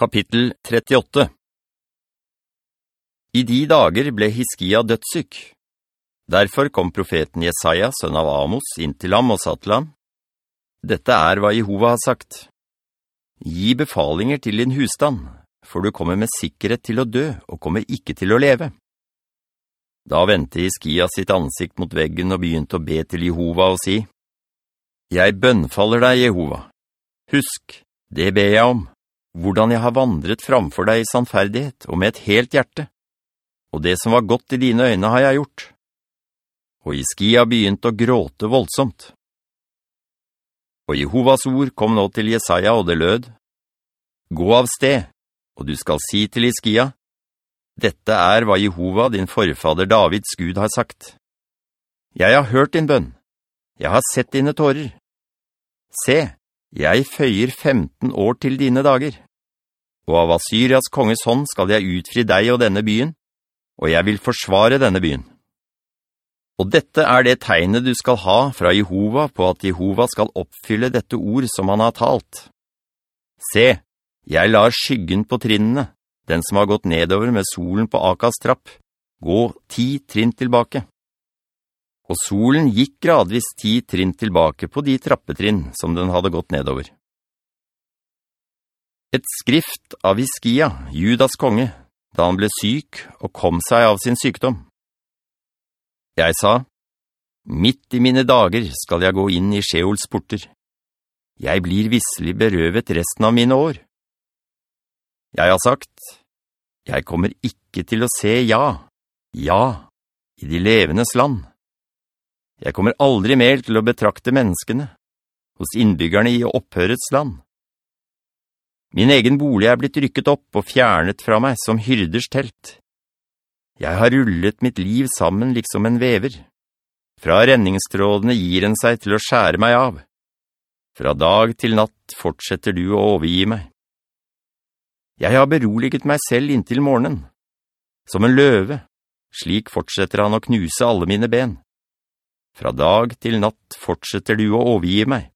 Kapittel 38 I de dager ble Hiskia dødssyk. Derfor kom profeten Jesaja, sønn av Amos, inn til ham og sa til ham, «Dette er hva Jehova har sagt. Gi befalinger til din husstand, for du kommer med sikkerhet til å dø og kommer ikke til å leve.» Da ventet Hiskia sitt ansikt mot veggen og begynte å be til Jehova og si, «Jeg bønnfaller deg, Jehova. Husk, det ber jeg om.» Hvordan jeg har vandret framfor deg i sannferdighet og med et helt hjerte. Og det som var godt i dine øyne har jeg gjort. Og Iskia begynte å gråte voldsomt. Og Jehovas ord kom nå til Jesaja, og det lød, «Gå av sted, og du skal si til Iskia, dette er hva Jehova, din forfader Davids Gud, har sagt. Jeg har hørt din bønn. Jeg har sett dine tårer. Se, jeg føyer 15 år til dine dager, og av Assyrias konges hånd skal jeg utfri deg og denne byen, og jeg vil forsvare denne byen. Og dette er det tegnet du skal ha fra Jehova på at Jehova skal oppfylle dette ord som han har talt. Se, jeg lar skyggen på trinnene, den som har gått nedover med solen på Akas trapp, gå ti trinn tilbake og solen gikk gradvis ti trinn tilbake på de trappetrinn som den hadde gått nedover. Et skrift av Iskia, Judas konge, da han ble syk og kom seg av sin sykdom. Jeg sa, «Midt i mine dager skal jeg gå inn i Sjeols porter. Jeg blir visselig berøvet resten av mine år. Jeg har sagt, jeg kommer ikke til å se ja, ja, i de levendes land.» Jeg kommer aldri mer til å betrakte menneskene, hos innbyggerne i opphørets land. Min egen bolig er blitt rykket opp og fjernet fra meg som hyrders telt. Jeg har rullet mitt liv sammen liksom en vever. Fra renningstrådene gir en seg til å skjære meg av. Fra dag til natt fortsetter du å overgi meg. Jeg har beroliget meg selv inntil morgenen. Som en løve, slik fortsetter han å knuse alle mine ben. Fra dag til natt fortsetter du å overgi meg.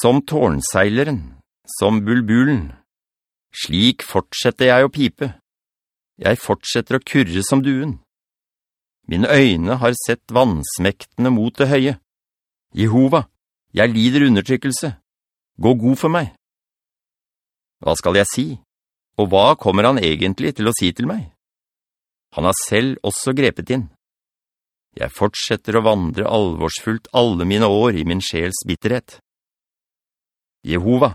Som tårnseileren, som bulbulen, slik fortsetter jeg å pipe. Jeg fortsetter å kurre som duen. Mine øyne har sett vannsmektene mot det høye. Jehova, jeg lider undertrykkelse. Gå god for meg. Hva skal jeg si? Og hva kommer han egentlig til å si til meg? Han har selv også grepet inn. Jeg fortsetter å vandre alvorsfullt alle mine år i min sjels bitterhet. Jehova,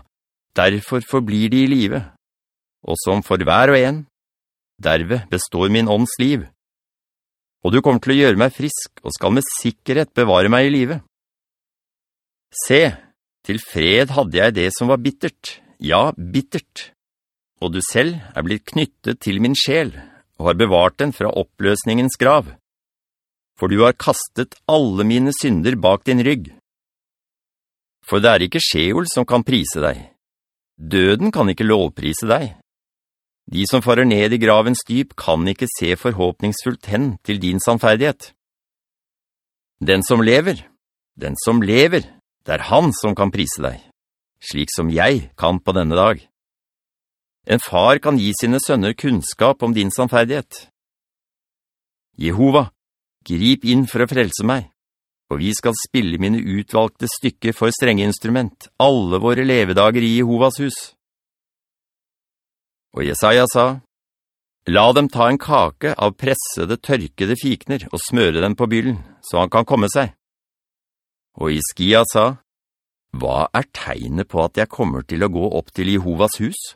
derfor forblir de i live, og som for hver og en, derved består min ånds liv. Og du kommer til å gjøre meg frisk, og skal med sikkerhet bevare meg i live. Se, til fred hadde jeg det som var bittert, ja, bittert. Og du selv er blitt knyttet til min sjel, og har bevart den fra oppløsningens grav for du har kastet alle mine synder bak din rygg. For det er ikke Sjeol som kan prise deg. Døden kan ikke lovprise deg. De som farer ned i gravens dyp kan ikke se forhåpningsfullt hen til din sannferdighet. Den som lever, den som lever, det er han som kan prise deg, slik som jeg kan på denne dag. En far kan gi sine sønner kunnskap om din sannferdighet. Jehova, grip inn for å frelse meg, og vi skal spille mine utvalgte stykker for strengeinstrument, alle våre levedager i Jehovas hus. Og Jesaja sa, La dem ta en kake av pressede, tørkede fikner og smøre den på byllen, så han kan komme seg. Og Iskia sa, Hva er tegnet på at jeg kommer til å gå opp til Jehovas hus?'